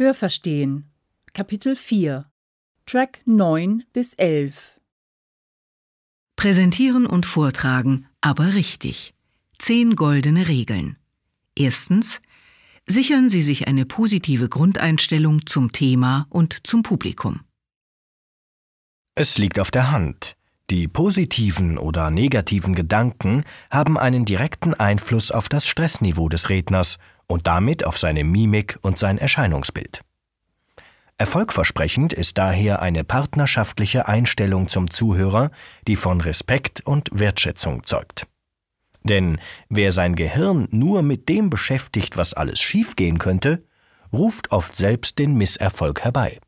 Hörverstehen Kapitel 4 Track 9 bis 11 Präsentieren und vortragen, aber richtig. Zehn goldene Regeln. Erstens. Sichern Sie sich eine positive Grundeinstellung zum Thema und zum Publikum. Es liegt auf der Hand. Die positiven oder negativen Gedanken haben einen direkten Einfluss auf das Stressniveau des Redners und damit auf seine Mimik und sein Erscheinungsbild. Erfolgversprechend ist daher eine partnerschaftliche Einstellung zum Zuhörer, die von Respekt und Wertschätzung zeugt. Denn wer sein Gehirn nur mit dem beschäftigt, was alles schiefgehen könnte, ruft oft selbst den Misserfolg herbei.